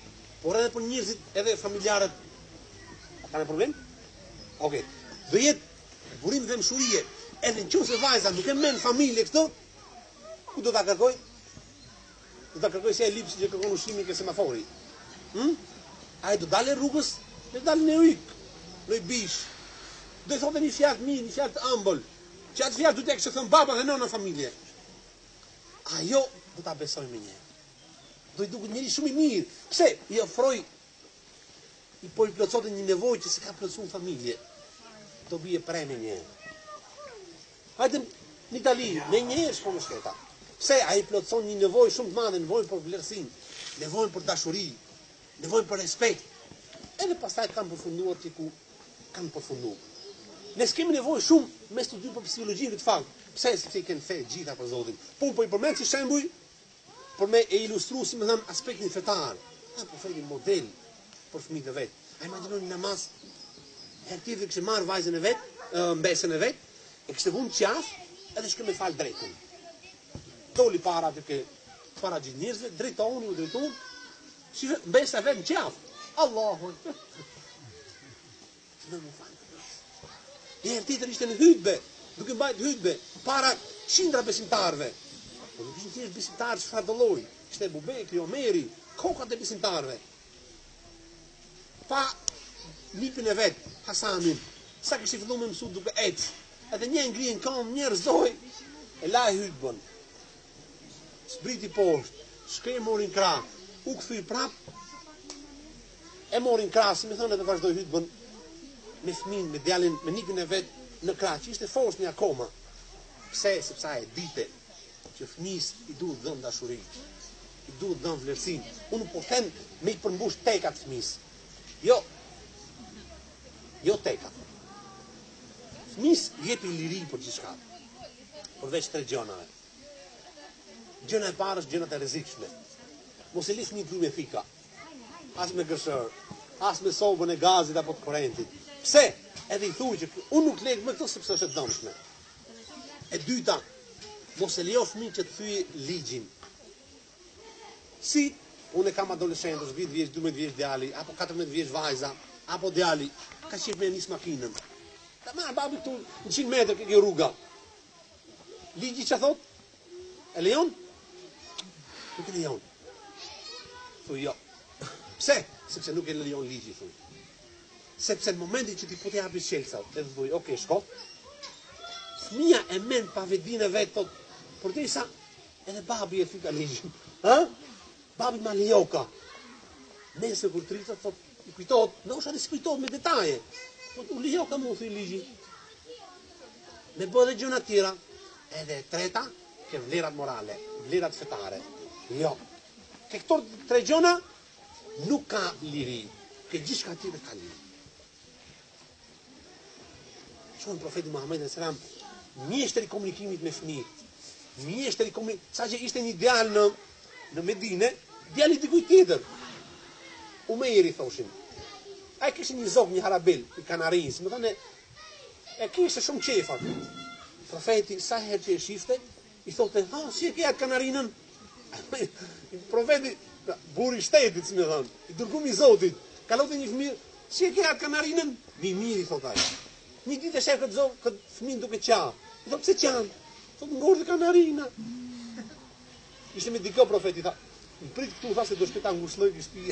por edhe për njerëzit edhe familjarët. A ka problem? Okej. Okay. Do jetë burim dhembshurie edhe në qoftë se vajza nuk e merr n'familje këto, ku do ta kërkojë? Do ta kërkojë si ai lypsi që kërkon ushqimin ke semafori. Hm? Ai do dalë rrugës, do dalë një ujk, një bishë. Do i thotë një fjalë të mirë, një fjalë të ëmbël. Që atë fjalë do t'ia kishte thënë baba dhe nëna n'familje. Ajo do ta besojë menjëherë. Do i duket njeri shumë i mirë. Pse? I ofroi, po i plotësonte një nevojë që s'e ka plotësu në familje. Do bie pre menjëherë. Hajde në Itali, menjëherë shkon në shteta. Pse ai plotëson një nevojë shumë të madhe, nevojën për vlerësim, nevojën për dashuri, nevojën për respekt. Edhe pastaj kanë përfunduar aty ku kanë përfunduar. Ne s'kemi nevojë shumë me studiu për psikologjinë këtë fakt. Pse sepse i kemi n'fe gjitha për Zotin. Po po i përmend si shembuj Për me e ilustru, si me thënë, aspektin fetar, a profeti model për fëmijët e vet. Ai imam në namaz, herë tjetër kishte marrë vajzën e vet, mbesën e vet, e kishte vu në qafë, edhe shkon me fal drekën. Doli para të ke, para gjithë njerëzve, drejton, ju drejton, me mbesën e vet në qafë. Allahu, Ç'do më falë të bëjë? Një herë tjetër ishte në hutbe, duke mbajt hutbe para qindra besimtarëve. Po nuk ishin thjesht besimtarë të çfarëdolloj, ishte Abu Bekri, Omeri, kokat e besimtarëve. Pa nipin e vet, Hasanin, sa kishte filluar me mësu duke ec. Edhe një ngrihet n'kam, një rrëzohej, e la hutbën. Zbriti poshtë, shkoi e mori n'krah, u kthy prapë. E mori n'krah, si me thënë edhe vazhdoi hutbën me fëmijën, me djalin, me nipin e vet në krah, që ishte foshnjë akoma. Pse, sepse e dinte që fëmijës i duhet dhënë dashuri, i duhet dhënë vlerësim. Unë s'po them me i përmbush tekat fëmijës. Jo, jo tekat. Fëmijës jepi liri për gjithçka. përveç tre gjënave. Gjëna e parë është gjënat e rrezikshme. Mos e li fëmijën me thika. As me gërshër, as me sobën e gazit apo të korrentit. Pse? Edhe i thuaj që unë nuk lej me këto sepse është e dëmshme. E dyta, mos e lejo fëmijën që të thyjë ligjin. Si, unë e kam adoleshent, 10 vjeç, 12 vjeç djali, apo 14 vjeç vajza, apo djali, ka qef me nis makinën. Ta marr babi këtu 100 metër kjo rruga. Ligji çë thot? E lejon? Nuk e lejon. Thu jo. Pse? Sepse nuk e lejon ligji, thu. Sepse në momentin që ti po t'ia japësh çelsat, edhe thuj, oke, shko. Fëmija e merr pavetëdijen e vetë, thot, përderisa, Edhe babi e thyka ligjin. Ha? Babi ma lijoka. Nesër kur t'rritet, thot, i kujtot, në mosha i kujtohet me detaje. Thot, u lijoka me thy ligjin. Me bo dhe gjona tjera. Edhe e treta, ke vlerat morale, vlerat fetare. Jo. Ke këto tre gjona, nuk ka liri. Ke gjithçka tjetër ka liri. Shkon profeti Muhammed alejhi selam, mjeshtër i komunikimit me fëmijët. Mjeshtër i komunikimit, sa që ishte një djalë në, në Medine, djalë i dikuj tjetër. Umejr i thoshin. Ai kishte një zog, një harabel, një kanarinë, si me thënë, e kishte shumë qef ai. Profeti, sa herë që e shifte, I thoshte, ha, si e ke atë kanarinën? Profeti, burri i shtetit, si me thanë, i dërgumi i Zotit, takonte një fëmijë, si e ke atë kanarinën? Mi mirë, i thoshte ai. Një ditë e sheh këtë zog, këtë fëmijë duke qa. I thotë, pse qan? I thotë, ngordhi kanarina. Ishte me dikë profeti, tha, më prit këtu, tha se do shkoj ta ngushlloj në shpi.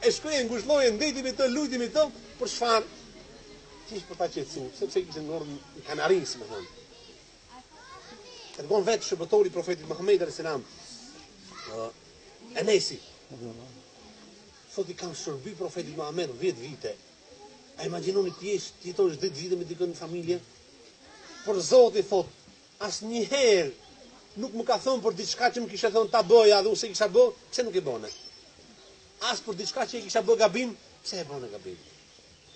E shkoi e ngushlloi e ndejti me të, lujti me të, për çfarë? Thjesht për ta qetsu, sepse i kishte ngordh një kanarinë, si me thanë. E tregon vetë shërbëtori i profetit Muhammed alejhi selam, Enesi, thot i kam shërby profetit Muhammed 10 vite, a imaginoni të jesh, të jetosh 10 vite me dikënd në familje, për Zotin thot, asnjëherë nuk më ka thonë për diçka që më kishte thonë ta bëja dhe unë s'e kisha bë, pse nuk e bone? As për diçka që e kisha bë gabim, pse e bone gabim?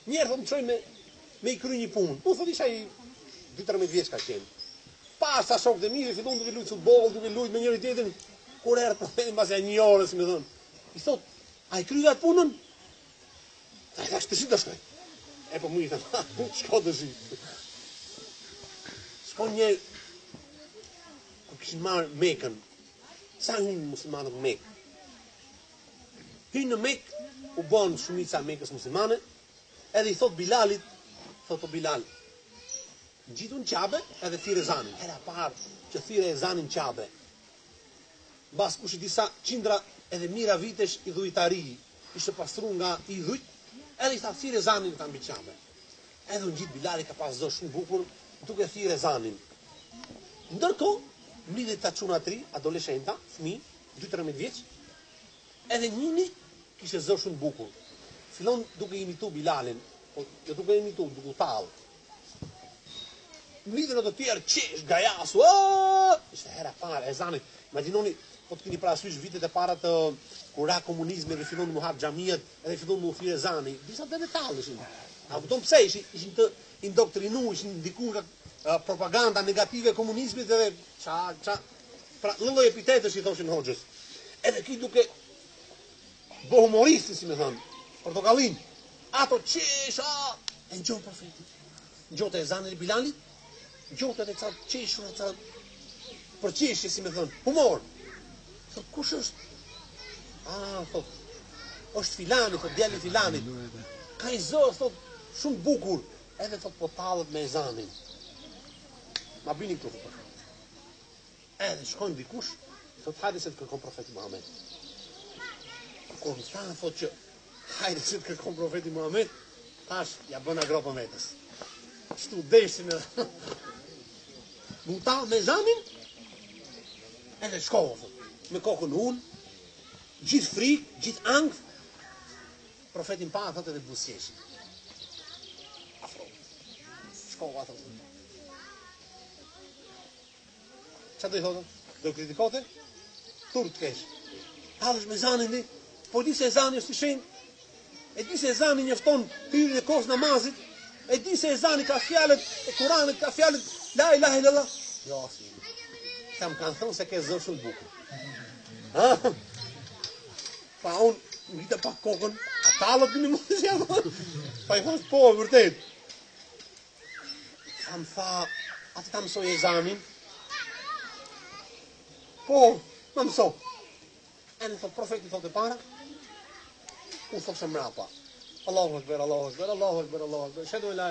Njëherë thotë më çoi me, me i kry një punë. Unë thotë isha i 12-13 vjeç ka qenë. Pash ca shokë të mi, fillova duke lujtë futbol, duke lujtë me njëri-tjetrin, kur erdhi profeti mbas një ore, si me thonë. I thotë, a e kryve atë punën? A i thashë tashi do shkoj. E po mirë tha, shko tashi. Shkon një, kur kishin marrë Mekën, sa hynë muslimanët në Mekë, Hynë në Mekë, u bënë shumica e Mekës muslimane, edhe i thotë Bilalit, thotë o Bilal, ngjitu n'Qabe edhe thirre ezanin, hera parë që thirret ezani n'Qabe, mbas kushedi sa qindra edhe mijëra vitesh idhujtari, ishte pastru nga idhujt, edhe i tha thirre ezanin nga mbi Qabe. Edhe u ngjit Bilali ka pas zo shumë t'bukur, duke thirr ezanin. Ndërkohë, mlidhen ca çuna t'ri, adoleshenta, fmi, dy tre mbëdhjetë vjeç edhe njëni kishte zë shumë t'bukur fillon duke imitu Bilalin po jo duke imitu duke tall mblidhen ato t'tjerët qesh gajasu ishte hera parë ezanit imagjinoni po të keni parasysh vitet e para kur ra komunizmi dhe fillun m'u hap xhamiat edhe fillon m'u thirr ezani disa duke u tall ishin e kupton pse ishin ishin të indoktrinuar ishin ndikuar nga propaganda negative e komunizmit edhe ça ça Pra, lloj-lloj epitetesh i thoshin Hoxhës. Edhe ky duke bo humoristin, si me thon, Portokallinë. Ato qesh, e ngjon profeti. Ngjonte ezanin e Bilalit, ngjonte edhe ca t'qeshura, ca përqeshje, si me thon, humor. Thot kush është? Ah, thot. Është filani, thot djali filani. Ka i zo, thot, shumë t'bukur. Edhe thot po tallet me ezanin. Ma bini këtu. Edhe shkon dikush, thot hajde se të kërkon profeti Muhammed. Kur më thanë thot që hajde se të kërkon profeti Muhammed, thashë ia bëna gropën vetes. Ç'm'u desh që e... u talla me ezanin, edhe shkova, thot. Me kokën ulur, gjithë frikë, gjithë ankth, profeti m'pa, thot edhe buzëqeshi. Afrohu. Shkova, thot. Ça do i thotë? Do e kritikonte? Turp të kesh. Tallesh me ezanin ti? Po e di se ezani është i shenjtë? E di se ezani njofton hyrjen e kohës namazit? E di se ezani ka fjalët e Kuranit, ka fjalët la ilahe il-lallah? Jo, asnjë. M'kanë thonë se ke zë shumë t'bukur. Ha? Pa unë, e ngrita pak kokën, a tallet me mu, ç'ka? Pa i thom, po, vërtet. Pa m'tha, a të ta mësoj ezanin? Po, ma mëso. Edhe thotë profeti thoshte para, unë thoshe mrapa. Allahu Akbar, Allahu Akbar, Allahu Akbar, Allahu Akbar, eshhedu en la,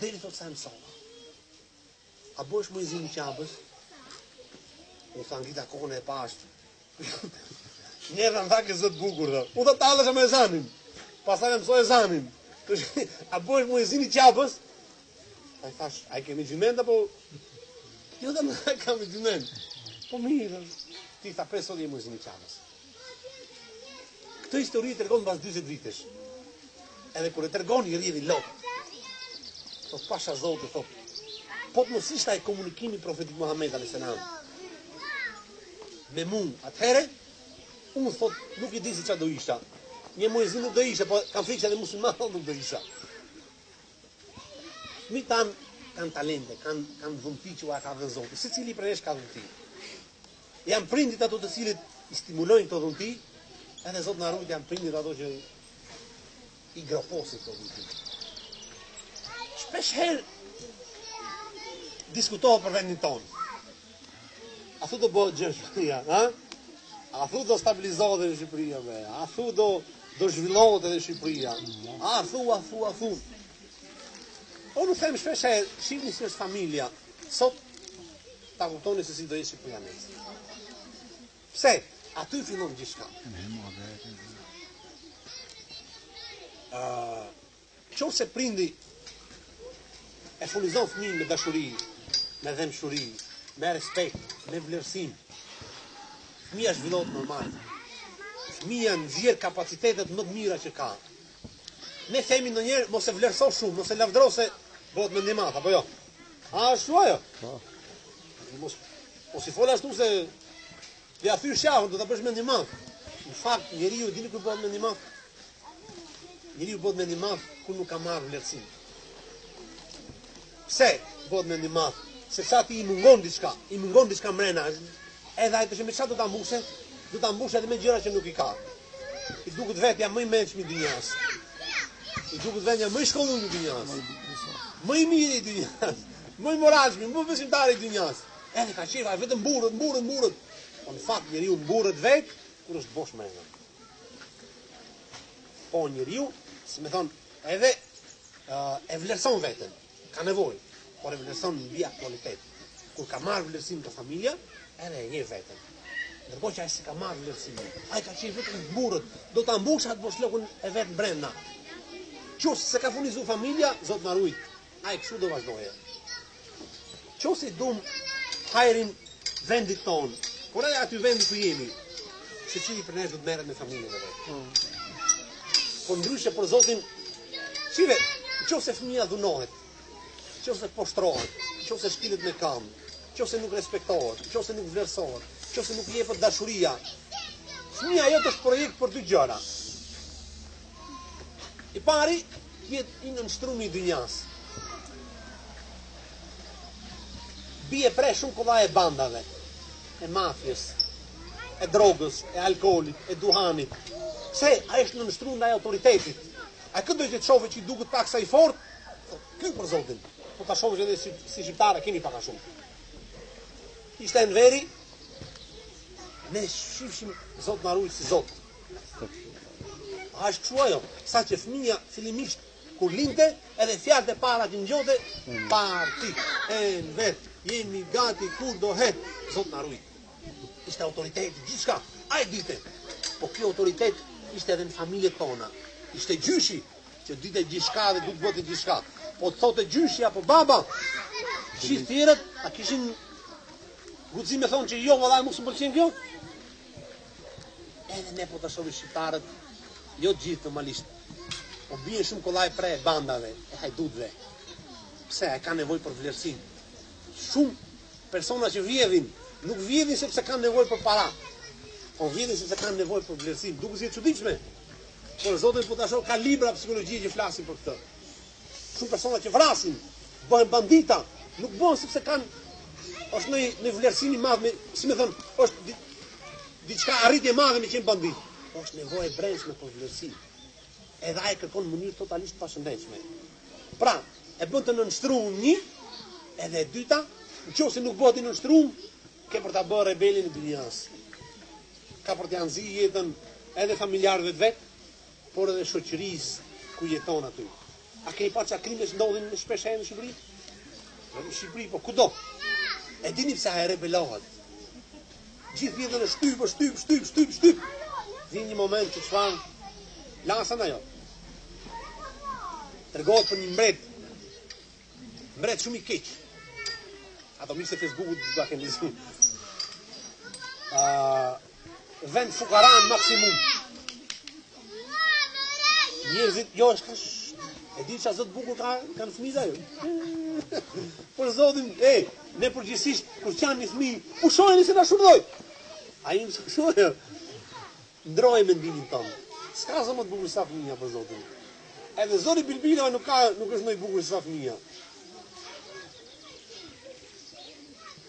deri thotë sa e mësova. A bëhesh muezini Qabes? Uh, tha, e ngrita kokën e pashë, Një herë më tha ke zë të bukur, dhe. Unë dhe tallesha me ezanin. Pastaj dhe mësoi ezanin. A bohesh muezin i Qabes? A i thash, a e ke me gjimend apo... Jo dhe më tha e kam me gjimend. Po mirë, dhe. Ti tha prej sot je muezin i Qabes. Këtë histori tregon mbas 20 vitesh. Edhe kur e tregon i rrjedhin lot. Po pasha Zotin, thot. Po të mos ishte ai komunikim i profetit Muhammed a.s. me mu atëhere unë thot nuk e di se çfarë do isha një muezin nuk do isha po kam frikë se edhe musliman nuk do isha fëmijët tanë kanë talente, kanë kanë dhunti që ua ka dhënë Zoti. Secili prej nesh ka dhunti. Jan prindit ato të cilët i stimulojnë këto dhunti, edhe Zoti na ruajt janë prindit ato që i groposin dhuntinë. Shpesh herë diskutohet për vendin tonë. A thu do bëhet gjë Shqipëria, ha? A thu do stabilizohet edhe Shqipëria me? A thu do do zhvillohet edhe Shqipëria? A thu, a thu, a thu. Po unë u them shpesh herë, shihni si është familja. Sot ta kuptoni se si do jetë Shqipëria nesër. Pse? Aty fillon gjithçka. Me muhabetin. Ë, qoftë se prindi e furnizon fëmijën me dashuri, me dhëmshuri, me respekt, me vlerësim. Fëmija zhvillohet normal. Fëmija nxjerr kapacitetet më të mira që ka. Ne themi ndonjëherë mos e vlerëso shumë, mos e lavdëro se bëhet mendjemadh apo jo. A është kështu ajo? Po. Mos mos i fol ashtu se ti a thysh javën do ta bësh mendjemadh. Në fakt njeriu e dini kur bëhet mendjemadh. Njeriu bëhet mendjemadh kur nuk ka marrë vlerësim. Pse bëhet mendjemadh? Sepse atij i mungon diçka, i mungon diçka mrena. Edhe ai pse me çfarë do ta mbushë? Do ta mbushë edhe me gjëra që nuk i ka. I duket vetja më i mençmi i dynjas. I duket vetja më i shkollur i dynjas. Më i miri i dynjas. Më i moralshmi, më besimtar i dynjas. Edhe ka qejf vetëm mburret, mburret, mburret. Po në fakt njeriu mburret vet kur është bosh mrena. Po njeriu, si me thon, Edhe e vlerëson veten, ka nevojë, por e vlerëson mbi aktualitet. Kur ka marrë vlerësim nga familja, edhe e njeh veten. Ndërkohë që ai s'ka marrë vlerësim. Ai ka qejf vetëm të mburret, do ta mbush atë boshllëkun e vet brenda. Qoftë se s'e ka furnizu familja, Zot na rujt. Ai kështu do vazhdojë. Qoftë se i dum hajrin vendit tonë, por edhe atij vendit ku jemi, secili prej nesh do të merret me familjen e vet. Mm. Por ndryshe për Zotin, shife, qoftë se fëmija dhunohet, qoftë se poshtrohet, qoftë se shkilet me kamë, qoftë se nuk respektohet, qoftë se nuk vlerësohet, qoftë se nuk jepet dashuria, fëmija jot është projekt për dy gjëra, E para, bëhet i nënshtrumi i dynjas. Bie pre shumë kollaj e bandave, e mafies, e drogës, e alkoholit, e duhanit. Se, ai është nënshtru ndaj autoritetit. Ai këdo të shofë që i duket paksa i fort, këtë për zotin, po ta shofësh që edhe si, si shqiptarë, kemi pak a shumë. Ishte Enveri, ne shifshim Zot na rujt si zot. A është kështu a jo? Saqë fëmija fillimisht kur lindte, edhe fjalët e para që ngjonte mm. Parti Enver, jemi gati kurdoherë, Zot na ruaj. Ishte autoritet gjithçka. Ai dinte. Po ky autoritet ishte edhe në familjet tona. Ishte gjyshi që dinte gjithçka dhe do të bëte gjithçka. Po të thoshte gjyshi apo baba, ç'i thërret, a kishin guxim të thonë që jo valla mu s' më pëlqen kjo? Edhe ne po ta shohim shqiptarët, jo të gjithë normalisht, po bien shumë kollaj pre e bandave, e hajdutëve. Pse, e kanë nevojë për vlerësim. Shumë persona që vjedhin, nuk vjedhin sepse kanë nevojë për para, po vjedhin sepse kanë nevojë për vlerësim. Duket si e çuditshme, për Zotin po ta shohim ka libra psikologjie që flasin për këtë. shumë persona që vrasin, bëhen bandita, nuk bëhen sepse kanë është një një vlerësim i madh me, si më thon, është diçka arritje e madhe me qenë bandit. Po është nevojë e brendshme për vlerësim. Edhe ai kërkon mënyrë totalisht të pashëndetshme. Pra, e bën të nënshtruar një, edhe e dyta, nëse nuk bëhet i nënshtruar, ke për ta bërë rebelin e dynjas. Ka për t'ia nxi jetën edhe familjarëve të vet, por edhe shoqërisë ku jeton aty. A keni pa çfarë krimesh ndodhin shpeshherë në Shqipëri? Jo në Shqipëri, po kudo. E dini pse ai rebelohet? Gjithë jetën e shtyp, shtyp, shtyp, shtyp, shtyp. Dhe vjen një moment që çfarë pëlset ajo. Tregohet për një mbret Mbret shumë i keq. Ata mirë se Facebooku do ta keni dëgjuar. Ë uh, vend fukara në maksimum. Njerëzit jo është kush. E di çfarë zëri të bukur ka kur qan fëmija ajo. Për Zotin, ej, ne përgjithsisht kur qan një fëmijë, pushojeni se na shurdhoi. Ai më shurdhoi. Ndroi mendimin tënd. S'ka zë më të bukur sa fëmija për zotin. Edhe zëri bilbilave nuk ka, nuk është më i bukur sa fëmija.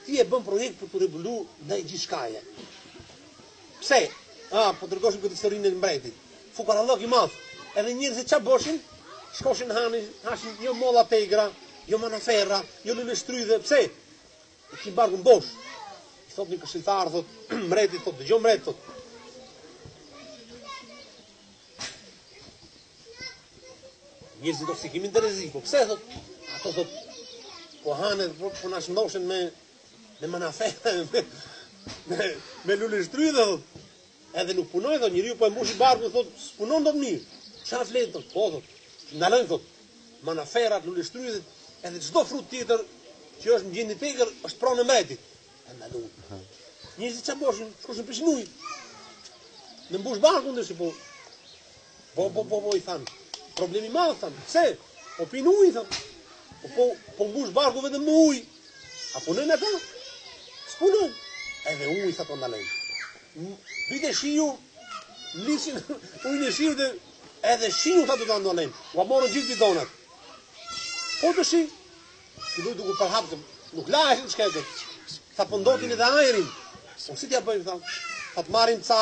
Ti e bën projekt për t'u rebelu ndaj gjithçkaje. Pse? Ah, po tregoshin këtë historinë e mbretit. Fukarallok i madh. Edhe njerëzit ça boshin? Shkoshin hanin, hashin jo molla t'egra, jo manaferra, jo luleshtrydhe. Pse? I kishin barkun bosh. I thot një këshilltar, thot, mreti, thot, dëgjo mret, thot. Njerëzit do t'i kemi në rrezik, po pse, thot, ato, thot, po hanë, po, po na shëndoshen me, me manaferra, me, me, me luleshtry, thot, Edhe nuk punojn thotë, njeriu po e mbushi barkun thotë, s'punon dot mirë. Ça flet thotë? Po thotë, ndalojmë thotë. Manaferrat, luleshtrydhet, edhe çdo frut tjetër që është në gjendje t'egër është pronë e mbretit. E ndalun. Njerëzit ça boshin? Shkoshin pishin ujë. Me mbush barkun dhe si po Po, po, po, po, i thanë. Problem i madh, thanë. Pse? Po pinë ujë, thanë. Po, po, po mbush barku vetëm me ujë. A punojnë ata? S'punojnë. Edhe ujë, tha, po ndalojmë. Binte shiu, mblidhshin ujën e shiut dhe edhe shiun, tha, do ta ndalojmë. Ua morë gjithë bidonat. Po kur s'i, si dojë duke përhapë, nuk la e shketët. Tha po ndotin po edhe ajrin. Po si t'ia bëjmë, thanë. Tha të marrim ca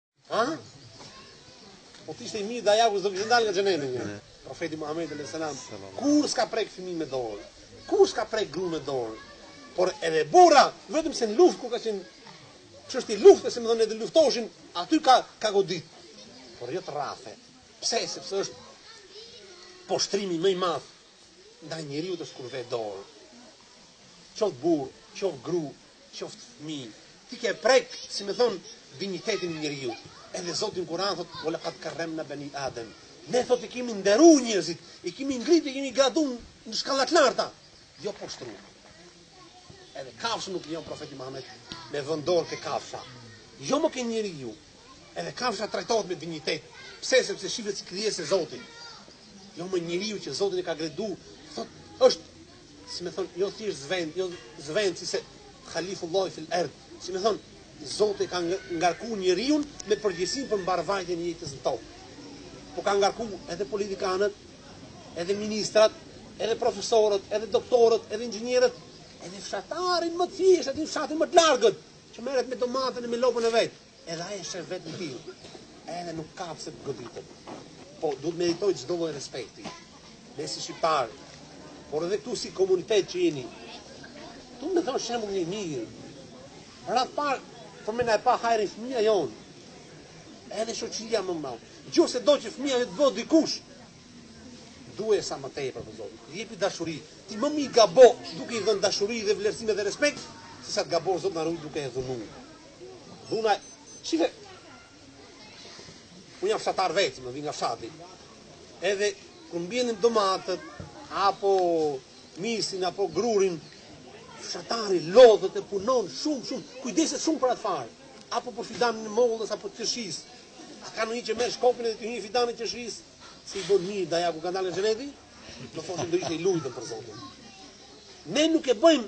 Ha? Po t'ishte i mirë dajaku s'do kishte dalë nga xheneti një. Profeti Muhamedi alayhis salam kur s'ka prek fëmijë me dorë, kur s'ka prek gru me dorë. Por edhe burra, vetëm se në luftë kur ka qenë çështje lufte, si me thonë edhe luftoshin, aty ka ka godit. Por jo të rrafë. Pse? Sepse është poshtrimi më i madh ndaj njeriut asht kur ve dorë. Qoftë burr, qoftë gru, Qoftë fëmijë. Ti ke prek, si me thon, dinjitetin e njeriut. Edhe Zoti në Kur'an thot, "Wa laqad karramna bani Adam." Ne thot i kemi nderuar njerëzit, i kemi ngritur, i kemi graduar në shkalla të larta, jo poshtruar. Edhe kafshë nuk lejon profeti Muhammed me vën dorë te kafsha. Jo më ke njeriu. Edhe kafsha trajtohet me dinjitet. Pse? Sepse shifet si krijesë e Zotit. Jo më njeriu që Zoti e ka gradu, thot, është Si me thonë, jo thjesht zvend, jo zvendsi, se Khalifullah fil erd. Si me thonë, Zoti ka ngarku njeriun me përgjegjësinë për mbarëvajtjen e jetës në tokë. Po ka ngarku edhe politikanët, edhe ministrat, edhe profesorët, edhe doktorët, edhe inxhinierët, edhe fshatarin më të thjeshtë, edhe fshatin më të largët, që merret me domatën e me lopën e vet. Edhe ai e sheh veten fëmijë. Edhe nuk ka pse të goditet. Po duhet meritojë çdo lloj respekti. Ne si shqiptarë, por edhe këtu si komunitet që jeni. Domethënë shembull një mirë. Radh parë po më na e pa hajri fëmija jonë. Edhe shoqëria më madhe. Nëse do që fëmija të bëhet dikush, duhet sa më tepër për Zotin. Ti jepi dashuri. Ti më mirë gabo duke i dhënë dashuri dhe vlerësime dhe respekt, se sa të gabosh Zot na ruajt duke e dhunuar. Dhuna, shike, unë jam fshatar vetë, vij nga fshati, edhe kur mbillnim domatet, apo misrin, apo grurin, fshatari lodhet e punon shumë, shumë, kujdeset shumë për atë farë, apo për fidanin e mollës, apo të qershisë, a ka ndonjë që merr shkopin edhe te një fidan i qershisë, si i bën mirë, da ja ku ka dalë në gjenedi, do thoshe njeri është i lujtur për Zotin. Ne nuk e bëjmë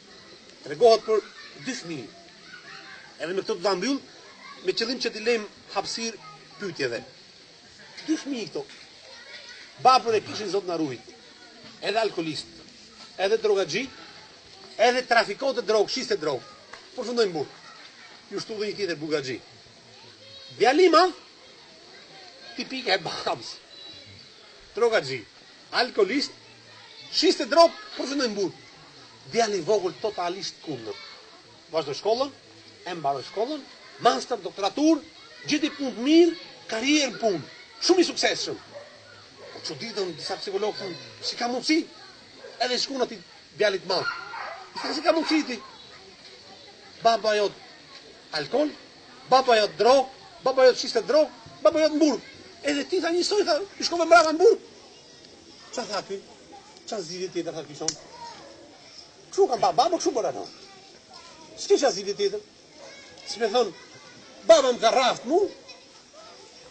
Tregohet për dy fëmijë. Edhe me këtë do ta mbyll me qëllim që t'i lejmë hapësirë pyetjeve. Dy fëmijë këto. Babën e kishin Zot na ruajt. Edhe alkoolist, edhe drogaxhi, edhe trafikonte drogë, shiste drogë. Përfundoi në burg. Iu shtua dhe një tjetër burgaxhi. Djali i madh, tipike e babës. Drogaxhi. Alkoolist, shiste drogë, përfundoi në burg. Djali i vogël totalisht kundër. Vazhdoi shkollën, e mbaroi shkollën, master, doktoraturë, gjeti punë të mirë, karrierë pune, shumë i suksesshëm. Po çuditen disa psikologë thonë, si ka mundësi? Edhe shkojnë te djali i madh. Tha si ka mundësi ti? Baba jot alkool, Baba jot drogë, baba jot shiste drogë, baba jot në burg. Edhe ti tha njësoj, tha, i shkove mbrapa në burg. Ça tha ky? Ça zgjidhje tjetër, tha, kisha unë? Kështu ka ba baba, kështu bëra unë. S'ke ça zgjidhje tjetër? Si me thonë, baba më ka rraft mu,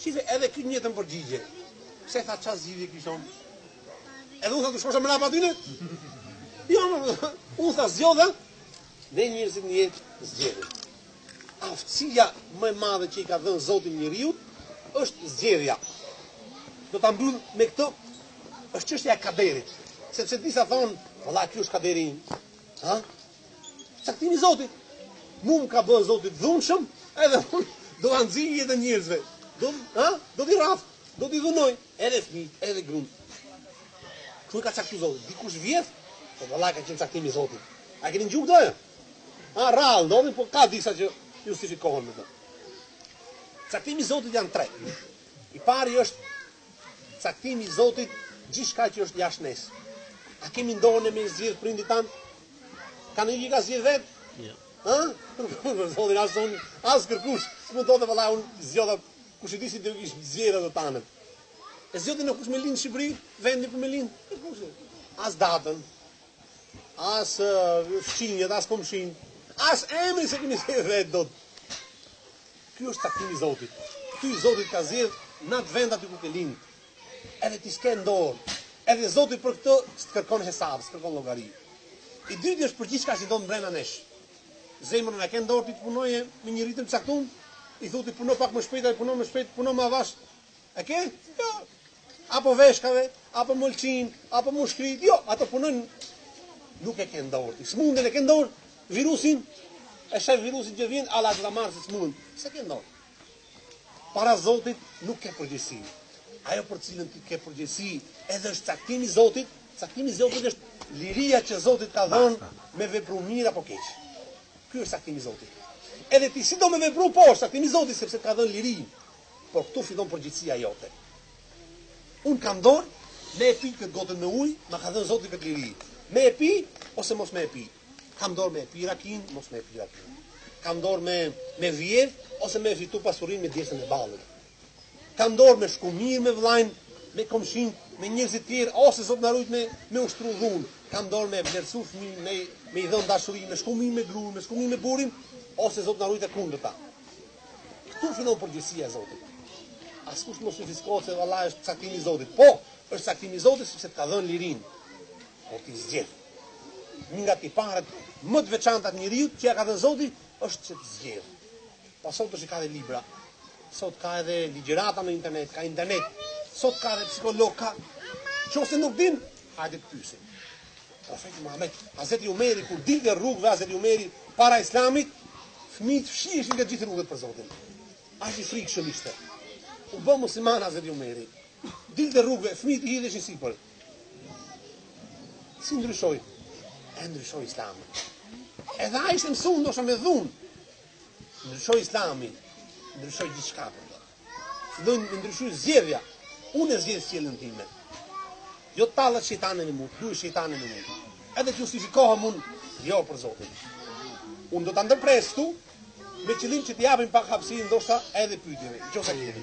Shife, edhe ky të njëjtën përgjigje. Pse tha ça zgjidhje kisha unë? Edhe unë tha të shkoja mrapa atyre? Jo, më, unë tha zgjodha, ne njerëzit në jetë zgjedhje. Aftësia më e madhe që i ka dhënë Zoti njeriut, është zgjedhja. Do ta mbyll me këto, është çështja e kaderit. Sepse disa thonë, valla, kjo është kaderi. Ha? Caktimi i Zotit. Mu më ka bërë Zoti të dhunshëm, edhe unë do ta nxij jetën e njerëzve. Do, ha? Do t'i rrah, do t'i dhunoj edhe fëmijët, edhe gruan. Kjo ka caktuar Zoti. Dikush vjedh, po valla ka qenë caktimi i Zotit. A keni ngju këto? A rrallë, ndodhin, po ka disa që justifikohen me këto. Caktimi i Zotit janë tre. I pari është caktimi i Zotit gjithçka që është jashtë nesh. A kemi në dorë ne me zgjidh prindërit tanë, Ka ndonjë që ka zgjedh vetë? Jo. Ha? Për zotin, as unë, as kërkush, s'mund të thotë vallaj, unë zgjodha, kushedi si do kish zgjedh të tanët. E zgjodha unë ku me lind n'Shqipëri, vendi ku me lind, kërkush, as datën, as fqinjët, as komshinë, as emrin s'e kemi zgjedh vetë do të. Ky është caktimi i Zotit. Ty Zoti t'ka zgjedh, në atë vend aty ku ke lind. Edhe ti s'ke n'dorë, edhe Zoti për këtë s'të kërkon hesab, s'të kërkon llogari. I dyti është për gjithçka që ndodh mbrenda nesh. Zemrën e ke n'dorë ti të punojë me një ritëm t'caktum, i thu ti puno pak më shpejt, ai punon më shpejt, punon më avash. E ke? Jo. Apo veshkave, apo mulçinë, apo mushkrit, jo, ato punojnë nuk e ke n'dorë ti. Smundjen e ke n'dorë virusin, e shef virusin që vjen ala të marrë se smund. S'e ke n'dorë. Para Zotit nuk ke përgjegjësi. Ajo për cilën ti ke përgjegjësi edhe është caktimi i Zotit, caktimi i Zotit është liria që Zoti t'ka dhënë me vepru mirë apo keq. Ky është caktimi i Zotit. Edhe ti sido me vepru po është caktimi i Zotit sepse të ka dhënë liri. Por këtu fillon përgjegjësia jote. Un kam n'dorë me e pi këtë gotën me ujë, ma ka dhënë Zoti këtë liri. Me e pi ose mos me e pi. Kam n'dorë me e pi rakinë, mos me e pi rakinë. Kam n'dorë me me vjedh ose me fitu pasurinë me djersën e ballit. Kam n'dorë me shku mirë me vllain, me komshinë, me njerëzit tjerë ose zot na rujt me me ushtru dhun. Kam n'dorë me vlerësu fëmijë me me i dhon dashuri, me shku mirë me gruan, me shku mirë me burrin ose zot na rujt e kundërta. Këtu fillon përgjegjësia e Zotit. Askush mos justifikohet se valla është caktimi i Zotit. Po, është caktimi i Zotit sepse të ka dhënë lirinë. por ti zgjedh. Një nga tiparet më të veçanta të njeriut që ja ka dhënë Zoti është që të zgjedh. Pa sot është ka dhe libra, sot ka edhe ligjërata në internet, ka internet, sot ka dhe psikolog, ka... Qoftë se nuk din, hajde të pysim. Profeti Muhammed, Hazreti Umeri, kur dilte rrugë dhe Hazreti Umeri, para islamit, fëmijët fshiheshin nga gjithë rrugët për Zotin. Aq i frikshëm ishte. U bë musliman Hazreti Umeri. Dilte rrugëve, fëmijët i hidheshin sipër. Si ndryshoi? E ndryshoi Islami. Edhe ai ishte mësuar ndoshta me dhun. Ndryshoi Islami. Ndryshoi gjithçka për të. Filloi të ndryshojë zgjedhja. Unë e zgjedh sjelljen time. Jo të tallet shejtani me mu, luj shejtani me mu. Edhe të justifikohem unë, jo për Zotin. Unë do ta ndërpres ktu, me qëllim që t'i japim pak hapësirë ndoshta edhe pyetjeve, nëse keni.